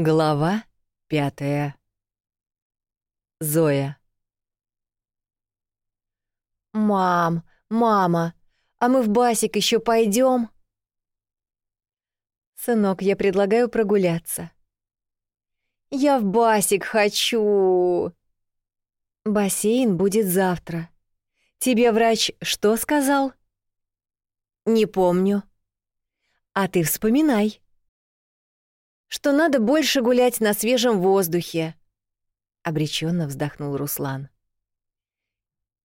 Глава пятая. Зоя. Мам, мама, а мы в басик еще пойдем? Сынок, я предлагаю прогуляться. Я в басик хочу. Бассейн будет завтра. Тебе врач что сказал? Не помню. А ты вспоминай что надо больше гулять на свежем воздухе. Обреченно вздохнул Руслан.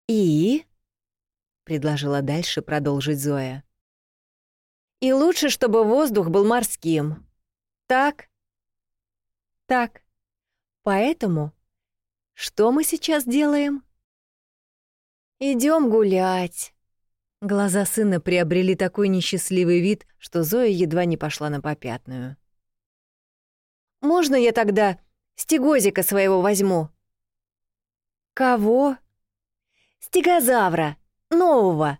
И предложила дальше продолжить Зоя. И лучше, чтобы воздух был морским. Так? Так. Поэтому что мы сейчас делаем? Идем гулять. Глаза сына приобрели такой несчастливый вид, что Зоя едва не пошла на попятную. Можно я тогда стегозика своего возьму?» «Кого?» «Стегозавра. Нового.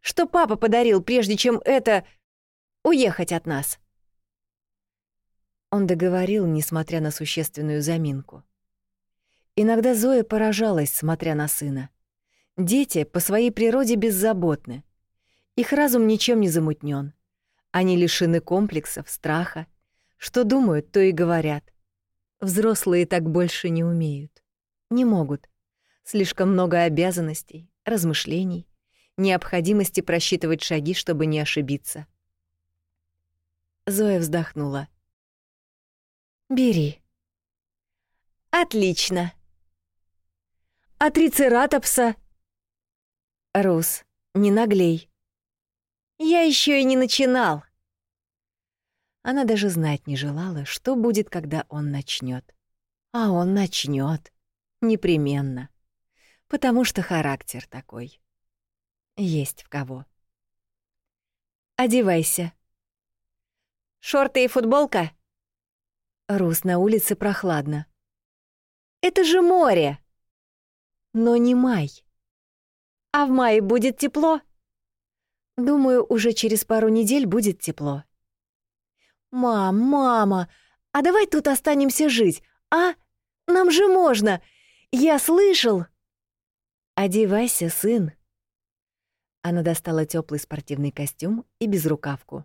Что папа подарил, прежде чем это... уехать от нас». Он договорил, несмотря на существенную заминку. Иногда Зоя поражалась, смотря на сына. Дети по своей природе беззаботны. Их разум ничем не замутнен. Они лишены комплексов, страха, что думают, то и говорят. Взрослые так больше не умеют. Не могут. Слишком много обязанностей, размышлений, необходимости просчитывать шаги, чтобы не ошибиться. Зоя вздохнула. «Бери». «Отлично». «А трицератопса?» «Рус, не наглей». «Я еще и не начинал». Она даже знать не желала, что будет, когда он начнет. А он начнет, Непременно. Потому что характер такой. Есть в кого. Одевайся. Шорты и футболка? Рус, на улице прохладно. Это же море. Но не май. А в мае будет тепло? Думаю, уже через пару недель будет тепло. «Мам, мама, а давай тут останемся жить, а? Нам же можно! Я слышал!» «Одевайся, сын!» Она достала теплый спортивный костюм и безрукавку.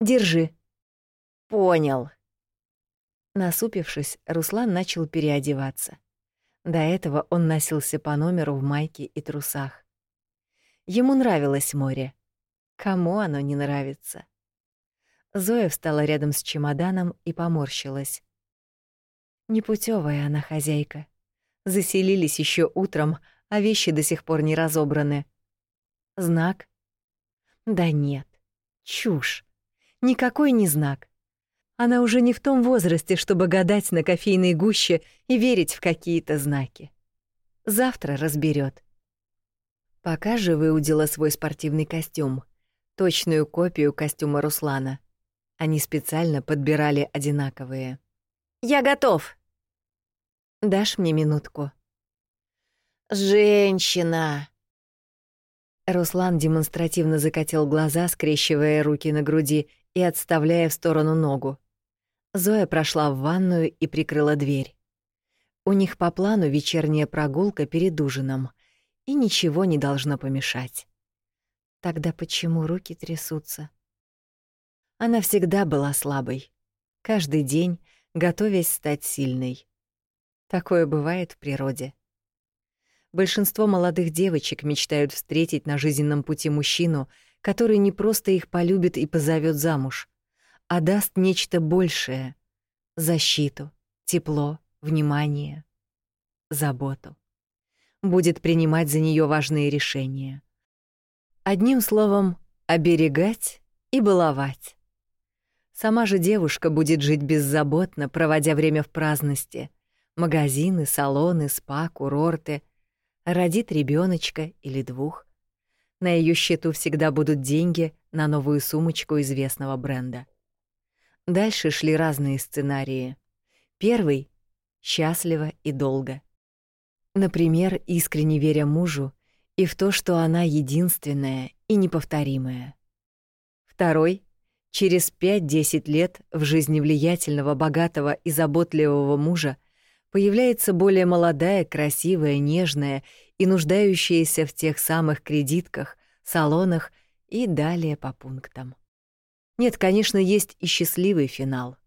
«Держи». «Понял». Насупившись, Руслан начал переодеваться. До этого он носился по номеру в майке и трусах. Ему нравилось море. Кому оно не нравится? Зоя встала рядом с чемоданом и поморщилась. Непутевая она хозяйка. Заселились еще утром, а вещи до сих пор не разобраны. Знак? Да нет. Чушь. Никакой не знак. Она уже не в том возрасте, чтобы гадать на кофейной гуще и верить в какие-то знаки. Завтра разберет. Пока же выудила свой спортивный костюм, точную копию костюма Руслана. Они специально подбирали одинаковые. «Я готов!» «Дашь мне минутку?» «Женщина!» Руслан демонстративно закатил глаза, скрещивая руки на груди и отставляя в сторону ногу. Зоя прошла в ванную и прикрыла дверь. У них по плану вечерняя прогулка перед ужином, и ничего не должно помешать. Тогда почему руки трясутся? Она всегда была слабой. Каждый день готовясь стать сильной. Такое бывает в природе. Большинство молодых девочек мечтают встретить на жизненном пути мужчину, который не просто их полюбит и позовет замуж, а даст нечто большее — защиту, тепло, внимание, заботу. Будет принимать за нее важные решения. Одним словом, оберегать и баловать. Сама же девушка будет жить беззаботно, проводя время в праздности. Магазины, салоны, спа, курорты. Родит ребеночка или двух. На ее счету всегда будут деньги на новую сумочку известного бренда. Дальше шли разные сценарии. Первый — счастливо и долго. Например, искренне веря мужу и в то, что она единственная и неповторимая. Второй — Через 5-10 лет в жизни влиятельного, богатого и заботливого мужа появляется более молодая, красивая, нежная и нуждающаяся в тех самых кредитках, салонах и далее по пунктам. Нет, конечно, есть и счастливый финал.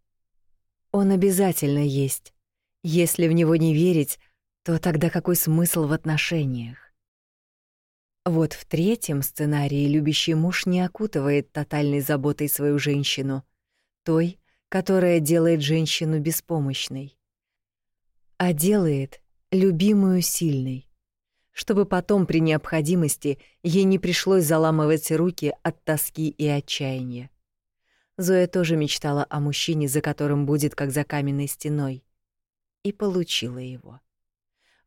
Он обязательно есть. Если в него не верить, то тогда какой смысл в отношениях? Вот в третьем сценарии любящий муж не окутывает тотальной заботой свою женщину, той, которая делает женщину беспомощной, а делает любимую сильной, чтобы потом при необходимости ей не пришлось заламывать руки от тоски и отчаяния. Зоя тоже мечтала о мужчине, за которым будет как за каменной стеной, и получила его.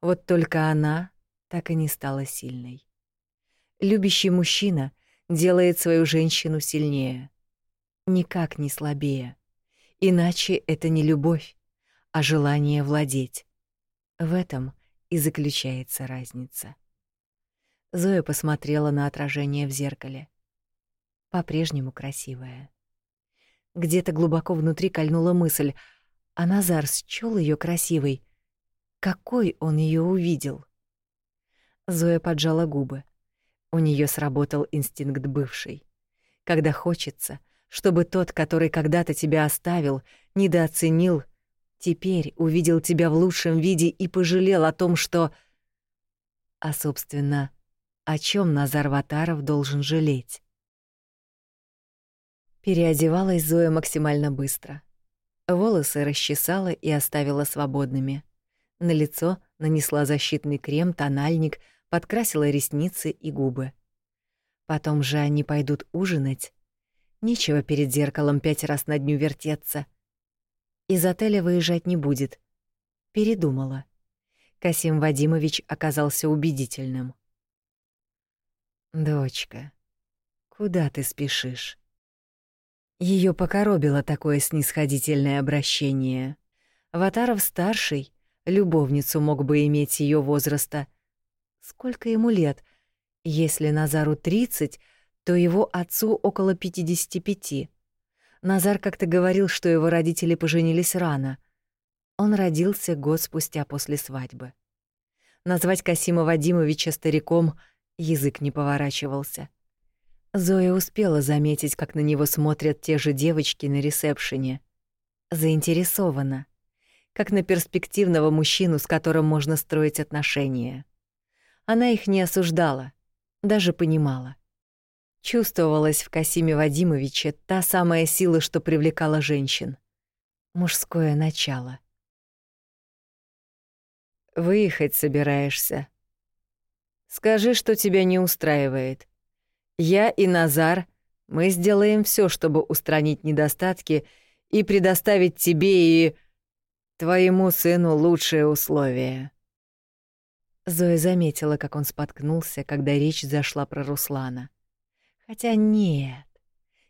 Вот только она так и не стала сильной. Любящий мужчина делает свою женщину сильнее, никак не слабее. Иначе это не любовь, а желание владеть. В этом и заключается разница. Зоя посмотрела на отражение в зеркале. По-прежнему красивая. Где-то глубоко внутри кольнула мысль, а Назар счёл её красивой — какой он ее увидел? Зоя поджала губы. У нее сработал инстинкт бывший. Когда хочется, чтобы тот, который когда-то тебя оставил, недооценил, теперь увидел тебя в лучшем виде и пожалел о том, что... А, собственно, о чем Назар Ватаров должен жалеть? Переодевалась Зоя максимально быстро. Волосы расчесала и оставила свободными. На лицо нанесла защитный крем, тональник, подкрасила ресницы и губы. Потом же они пойдут ужинать. Нечего перед зеркалом пять раз на дню вертеться. Из отеля выезжать не будет. Передумала. Касим Вадимович оказался убедительным. «Дочка, куда ты спешишь?» Ее покоробило такое снисходительное обращение. Ватаров-старший любовницу мог бы иметь ее возраста. Сколько ему лет? Если Назару 30, то его отцу около 55. Назар как-то говорил, что его родители поженились рано. Он родился год спустя после свадьбы. Назвать Касима Вадимовича стариком язык не поворачивался. Зоя успела заметить, как на него смотрят те же девочки на ресепшене. Заинтересована как на перспективного мужчину, с которым можно строить отношения. Она их не осуждала, даже понимала. Чувствовалась в Касиме Вадимовиче та самая сила, что привлекала женщин. Мужское начало. «Выехать собираешься. Скажи, что тебя не устраивает. Я и Назар, мы сделаем все, чтобы устранить недостатки и предоставить тебе и Твоему сыну лучшие условия». Зоя заметила, как он споткнулся, когда речь зашла про Руслана. Хотя нет,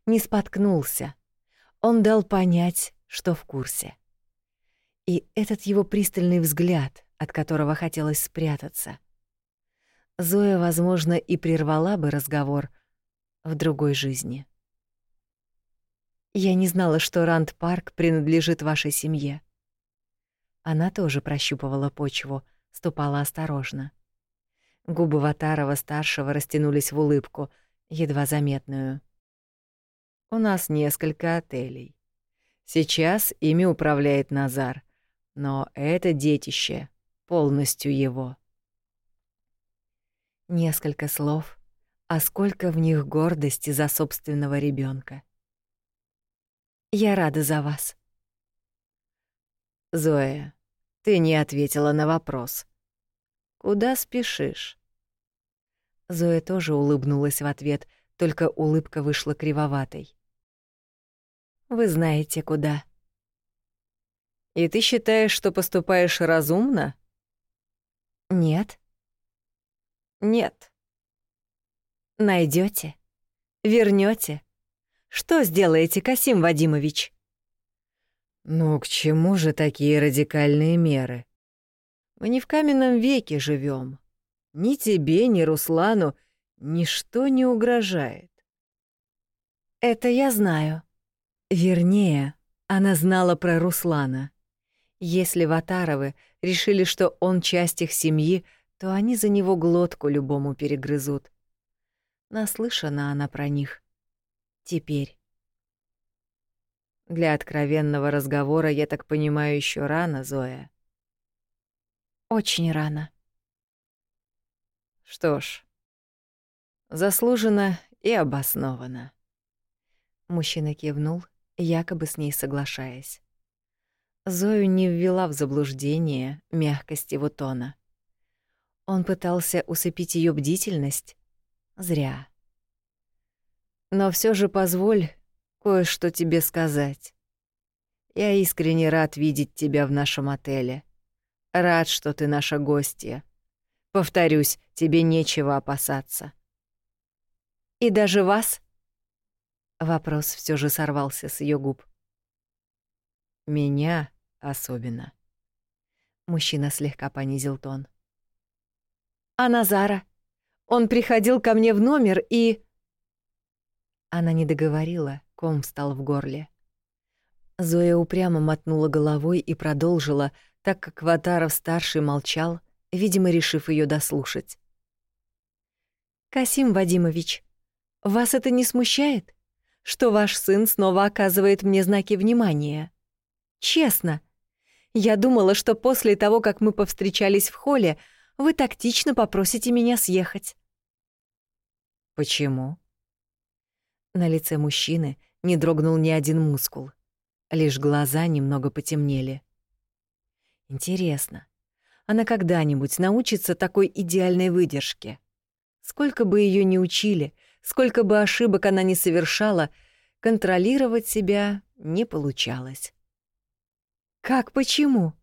не споткнулся. Он дал понять, что в курсе. И этот его пристальный взгляд, от которого хотелось спрятаться. Зоя, возможно, и прервала бы разговор в другой жизни. Я не знала, что Ранд-парк принадлежит вашей семье. Она тоже прощупывала почву, ступала осторожно. Губы Ватарова-старшего растянулись в улыбку, едва заметную. «У нас несколько отелей. Сейчас ими управляет Назар, но это детище полностью его». Несколько слов, а сколько в них гордости за собственного ребенка. «Я рада за вас», Зоя, ты не ответила на вопрос. Куда спешишь? Зоя тоже улыбнулась в ответ, только улыбка вышла кривоватой. Вы знаете, куда. И ты считаешь, что поступаешь разумно? Нет. Нет. Найдете, вернете. Что сделаете, Касим Вадимович? Ну к чему же такие радикальные меры? Мы не в каменном веке живем. Ни тебе, ни Руслану ничто не угрожает. Это я знаю, Вернее, она знала про Руслана. Если Ватаровы решили, что он часть их семьи, то они за него глотку любому перегрызут. Наслышана она про них. Теперь. Для откровенного разговора, я так понимаю, еще рано, Зоя. Очень рано. Что ж, заслуженно и обоснованно. Мужчина кивнул, якобы с ней соглашаясь. Зою не ввела в заблуждение мягкость его тона. Он пытался усыпить ее бдительность. Зря. Но все же позволь кое-что тебе сказать. Я искренне рад видеть тебя в нашем отеле. Рад, что ты наша гостья. Повторюсь, тебе нечего опасаться. И даже вас? Вопрос все же сорвался с ее губ. Меня особенно. Мужчина слегка понизил тон. А Назара? Он приходил ко мне в номер и... Она не договорила, ком встал в горле. Зоя упрямо мотнула головой и продолжила, так как Ватаров-старший молчал, видимо, решив ее дослушать. «Касим Вадимович, вас это не смущает, что ваш сын снова оказывает мне знаки внимания?» Честно. Я думала, что после того, как мы повстречались в холле, вы тактично попросите меня съехать. Почему? На лице мужчины не дрогнул ни один мускул. Лишь глаза немного потемнели. Интересно, она когда-нибудь научится такой идеальной выдержке? Сколько бы ее ни учили, сколько бы ошибок она ни совершала, контролировать себя не получалось. Как почему?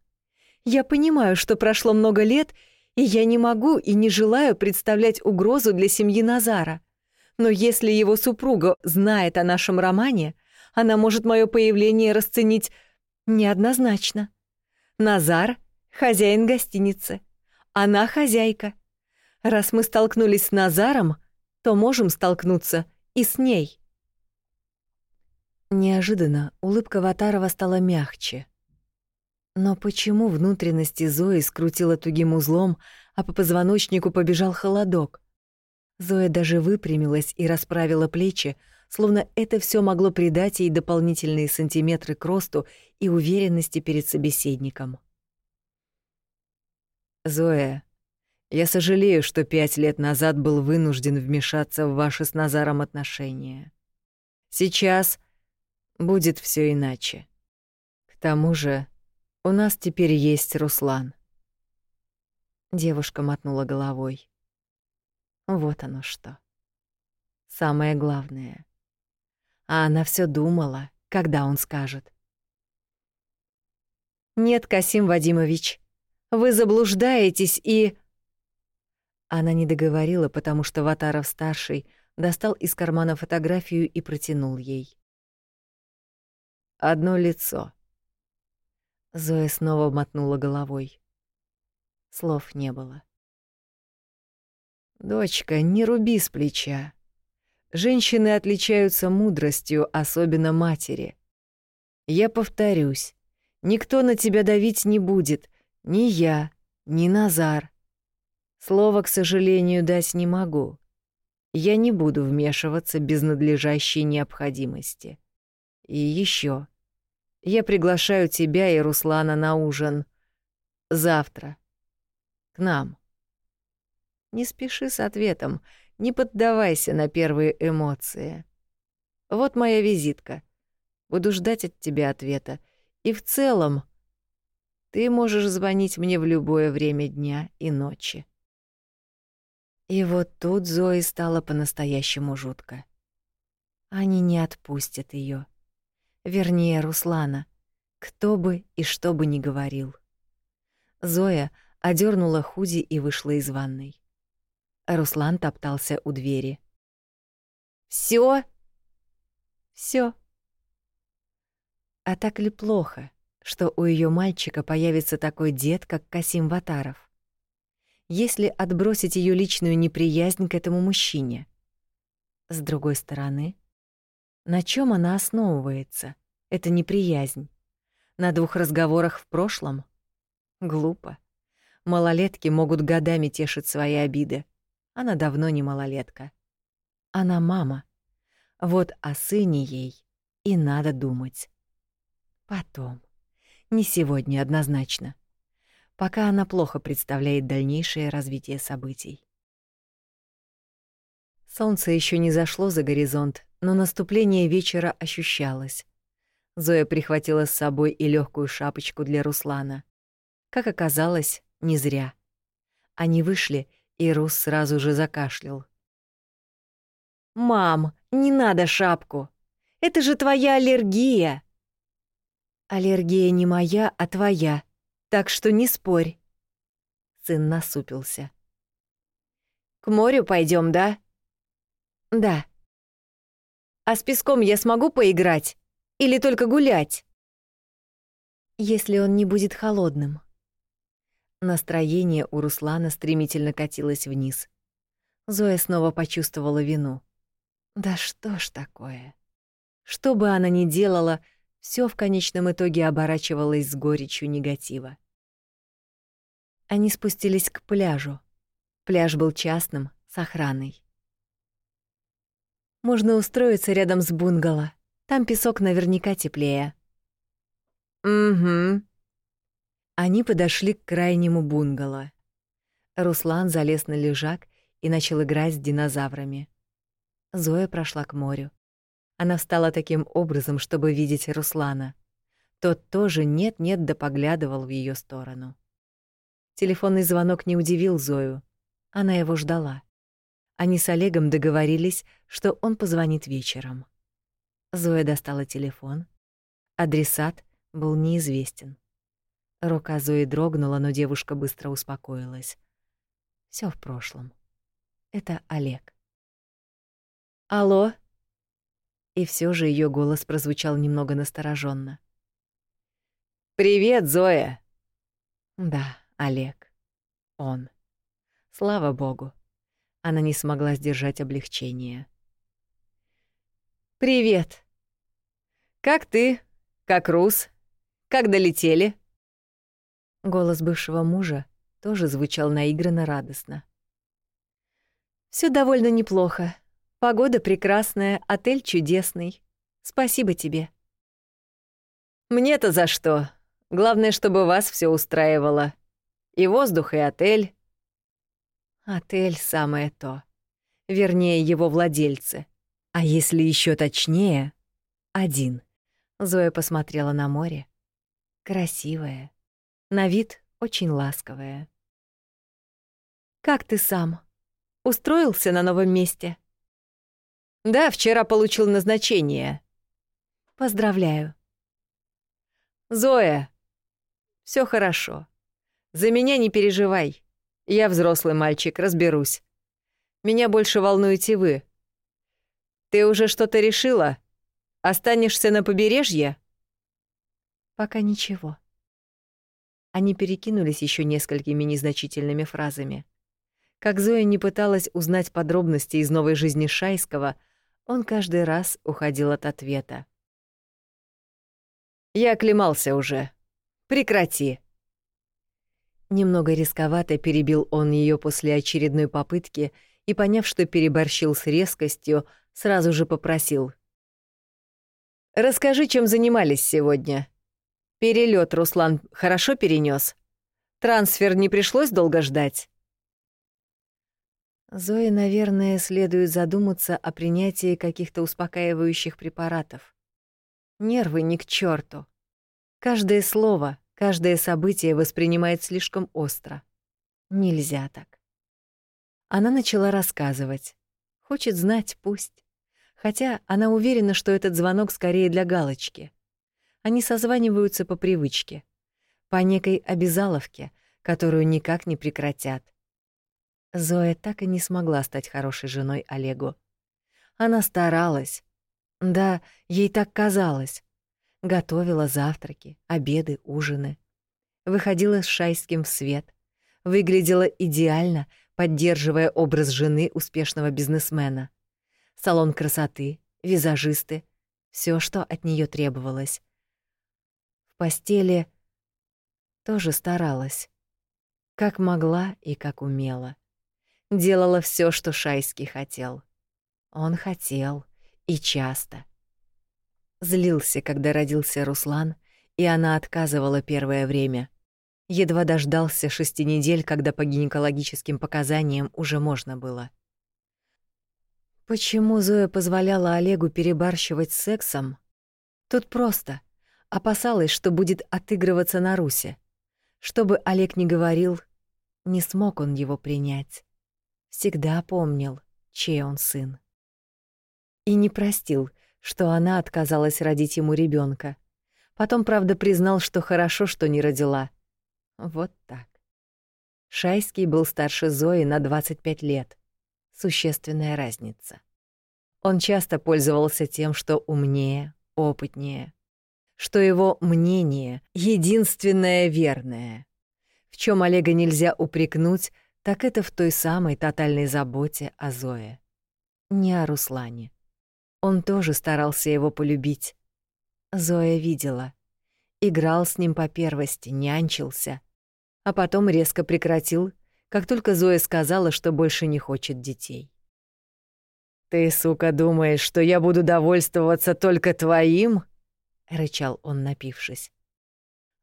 Я понимаю, что прошло много лет, и я не могу и не желаю представлять угрозу для семьи Назара. Но если его супруга знает о нашем романе, она может мое появление расценить неоднозначно. Назар — хозяин гостиницы. Она хозяйка. Раз мы столкнулись с Назаром, то можем столкнуться и с ней. Неожиданно улыбка Ватарова стала мягче, но почему внутренности Зои скрутило тугим узлом, а по позвоночнику побежал холодок? Зоя даже выпрямилась и расправила плечи, словно это все могло придать ей дополнительные сантиметры к росту и уверенности перед собеседником. «Зоя, я сожалею, что пять лет назад был вынужден вмешаться в ваши с Назаром отношения. Сейчас будет все иначе. К тому же у нас теперь есть Руслан. Девушка мотнула головой. Вот оно что. Самое главное. А она все думала, когда он скажет. Нет, Касим Вадимович, вы заблуждаетесь и Она не договорила, потому что Ватаров старший достал из кармана фотографию и протянул ей. Одно лицо. Зоя снова мотнула головой. Слов не было. «Дочка, не руби с плеча. Женщины отличаются мудростью, особенно матери. Я повторюсь, никто на тебя давить не будет, ни я, ни Назар. Слова, к сожалению, дать не могу. Я не буду вмешиваться без надлежащей необходимости. И еще. Я приглашаю тебя и Руслана на ужин. Завтра. К нам. Не спеши с ответом, не поддавайся на первые эмоции. Вот моя визитка. Буду ждать от тебя ответа. И в целом ты можешь звонить мне в любое время дня и ночи. И вот тут Зои стало по-настоящему жутко. Они не отпустят ее вернее, Руслана, кто бы и что бы ни говорил. Зоя одернула худи и вышла из ванной. Руслан топтался у двери. Все, все. А так ли плохо, что у ее мальчика появится такой дед, как Касим Ватаров? Если отбросить ее личную неприязнь к этому мужчине. С другой стороны, на чем она основывается? Это неприязнь. На двух разговорах в прошлом? Глупо. Малолетки могут годами тешить свои обиды. Она давно не малолетка. Она мама. Вот о сыне ей и надо думать. Потом. Не сегодня однозначно. Пока она плохо представляет дальнейшее развитие событий. Солнце еще не зашло за горизонт, но наступление вечера ощущалось. Зоя прихватила с собой и легкую шапочку для Руслана. Как оказалось, не зря. Они вышли, и Рус сразу же закашлял. «Мам, не надо шапку! Это же твоя аллергия!» «Аллергия не моя, а твоя, так что не спорь!» Сын насупился. «К морю пойдем, да?» «Да». «А с песком я смогу поиграть? Или только гулять?» «Если он не будет холодным», Настроение у Руслана стремительно катилось вниз. Зоя снова почувствовала вину. Да что ж такое? Что бы она ни делала, все в конечном итоге оборачивалось с горечью негатива. Они спустились к пляжу. Пляж был частным, с охраной. Можно устроиться рядом с бунгало. Там песок наверняка теплее. Угу, они подошли к крайнему бунгало. Руслан залез на лежак и начал играть с динозаврами. Зоя прошла к морю. Она встала таким образом, чтобы видеть Руслана. Тот тоже нет-нет да поглядывал в ее сторону. Телефонный звонок не удивил Зою. Она его ждала. Они с Олегом договорились, что он позвонит вечером. Зоя достала телефон. Адресат был неизвестен. Рука Зои дрогнула, но девушка быстро успокоилась. Всё в прошлом. Это Олег. Алло. И всё же её голос прозвучал немного настороженно. Привет, Зоя. Да, Олег. Он. Слава богу. Она не смогла сдержать облегчение. Привет. Как ты? Как Рус? Как долетели? Голос бывшего мужа тоже звучал наигранно радостно. Все довольно неплохо. Погода прекрасная, отель чудесный. Спасибо тебе. Мне-то за что? Главное, чтобы вас все устраивало. И воздух, и отель. Отель самое то. Вернее, его владельцы. А если еще точнее, один. Зоя посмотрела на море. Красивое, на вид очень ласковая. «Как ты сам? Устроился на новом месте?» «Да, вчера получил назначение». «Поздравляю». «Зоя, все хорошо. За меня не переживай. Я взрослый мальчик, разберусь. Меня больше волнуете вы. Ты уже что-то решила? Останешься на побережье?» «Пока ничего», они перекинулись еще несколькими незначительными фразами. Как Зоя не пыталась узнать подробности из новой жизни Шайского, он каждый раз уходил от ответа. «Я оклемался уже. Прекрати!» Немного рисковато перебил он ее после очередной попытки и, поняв, что переборщил с резкостью, сразу же попросил. «Расскажи, чем занимались сегодня?» Перелет Руслан хорошо перенес. Трансфер не пришлось долго ждать. Зое, наверное, следует задуматься о принятии каких-то успокаивающих препаратов. Нервы ни к черту. Каждое слово, каждое событие воспринимает слишком остро. Нельзя так. Она начала рассказывать. Хочет знать, пусть. Хотя она уверена, что этот звонок скорее для галочки — они созваниваются по привычке, по некой обязаловке, которую никак не прекратят. Зоя так и не смогла стать хорошей женой Олегу. Она старалась. Да, ей так казалось. Готовила завтраки, обеды, ужины. Выходила с Шайским в свет. Выглядела идеально, поддерживая образ жены успешного бизнесмена. Салон красоты, визажисты, все, что от нее требовалось. Постели тоже старалась, как могла и как умела. Делала все, что Шайский хотел. Он хотел и часто. Злился, когда родился Руслан, и она отказывала первое время. Едва дождался шести недель, когда по гинекологическим показаниям уже можно было. Почему Зоя позволяла Олегу перебарщивать сексом? Тут просто. Опасалась, что будет отыгрываться на Русе. Чтобы Олег не говорил, не смог он его принять. Всегда помнил, чей он сын. И не простил, что она отказалась родить ему ребенка. Потом, правда, признал, что хорошо, что не родила. Вот так. Шайский был старше Зои на 25 лет существенная разница. Он часто пользовался тем, что умнее, опытнее, что его мнение единственное верное. В чем Олега нельзя упрекнуть, так это в той самой тотальной заботе о Зое. Не о Руслане. Он тоже старался его полюбить. Зоя видела. Играл с ним по первости, нянчился. А потом резко прекратил как только Зоя сказала, что больше не хочет детей. «Ты, сука, думаешь, что я буду довольствоваться только твоим?» — рычал он, напившись.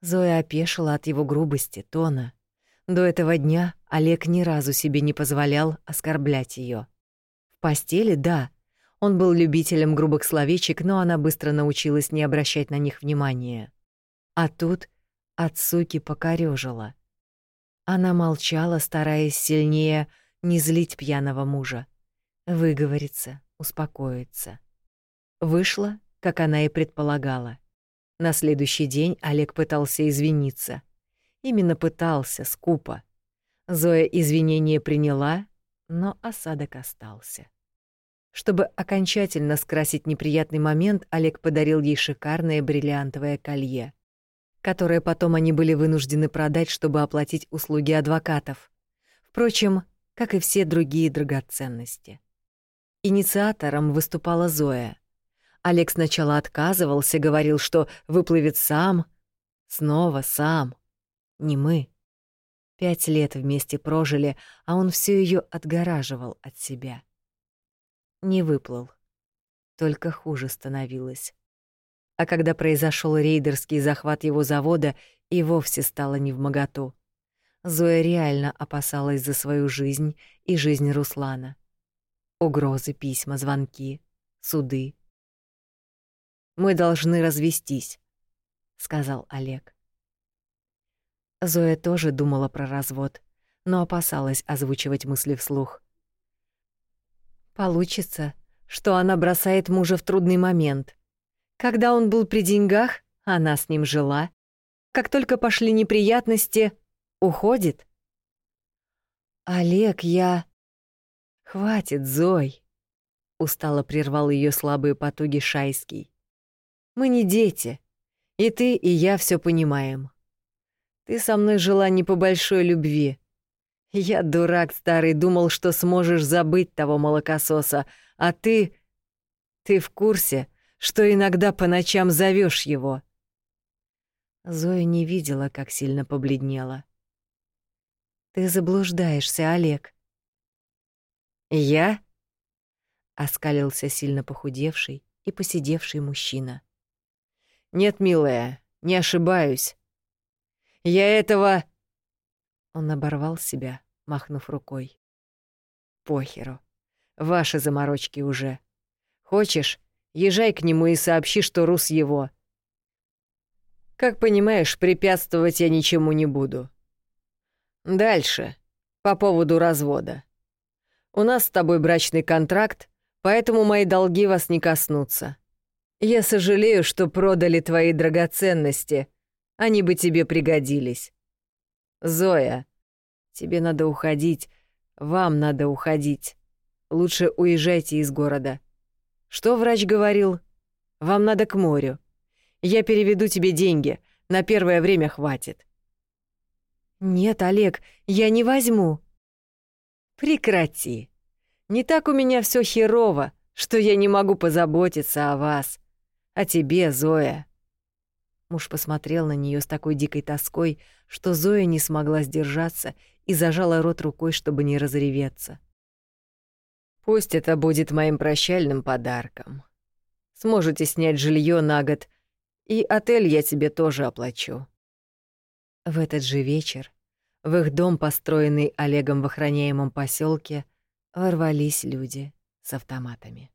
Зоя опешила от его грубости, тона. До этого дня Олег ни разу себе не позволял оскорблять ее. В постели — да, он был любителем грубых словечек, но она быстро научилась не обращать на них внимания. А тут от суки покорёжила. Она молчала, стараясь сильнее не злить пьяного мужа, выговориться, успокоиться. Вышла, как она и предполагала. На следующий день Олег пытался извиниться. Именно пытался, скупо. Зоя извинения приняла, но осадок остался. Чтобы окончательно скрасить неприятный момент, Олег подарил ей шикарное бриллиантовое колье которое потом они были вынуждены продать, чтобы оплатить услуги адвокатов. Впрочем, как и все другие драгоценности. Инициатором выступала Зоя. Олег сначала отказывался, говорил, что выплывет сам. Снова сам. Не мы. Пять лет вместе прожили, а он все ее отгораживал от себя. Не выплыл. Только хуже становилось а когда произошел рейдерский захват его завода, и вовсе стало невмоготу. Зоя реально опасалась за свою жизнь и жизнь Руслана. Угрозы, письма, звонки, суды. «Мы должны развестись», — сказал Олег. Зоя тоже думала про развод, но опасалась озвучивать мысли вслух. Получится, что она бросает мужа в трудный момент, когда он был при деньгах, она с ним жила. Как только пошли неприятности, уходит. Олег, я... Хватит, Зой. Устало прервал ее слабые потуги Шайский. Мы не дети. И ты, и я все понимаем. Ты со мной жила не по большой любви. Я, дурак старый, думал, что сможешь забыть того молокососа, а ты... Ты в курсе, что иногда по ночам зовешь его. Зоя не видела, как сильно побледнела. Ты заблуждаешься, Олег. Я? оскалился сильно похудевший и посидевший мужчина. Нет, милая, не ошибаюсь. Я этого Он оборвал себя, махнув рукой. Похеру. Ваши заморочки уже. Хочешь, Езжай к нему и сообщи, что Рус его. Как понимаешь, препятствовать я ничему не буду. Дальше. По поводу развода. У нас с тобой брачный контракт, поэтому мои долги вас не коснутся. Я сожалею, что продали твои драгоценности. Они бы тебе пригодились. Зоя, тебе надо уходить, вам надо уходить. Лучше уезжайте из города. Что врач говорил? Вам надо к морю. Я переведу тебе деньги. На первое время хватит. Нет, Олег, я не возьму. Прекрати. Не так у меня все херово, что я не могу позаботиться о вас. А тебе, Зоя. Муж посмотрел на нее с такой дикой тоской, что Зоя не смогла сдержаться и зажала рот рукой, чтобы не разреветься. Пусть это будет моим прощальным подарком. Сможете снять жилье на год, и отель я тебе тоже оплачу. В этот же вечер в их дом, построенный Олегом в охраняемом поселке, ворвались люди с автоматами.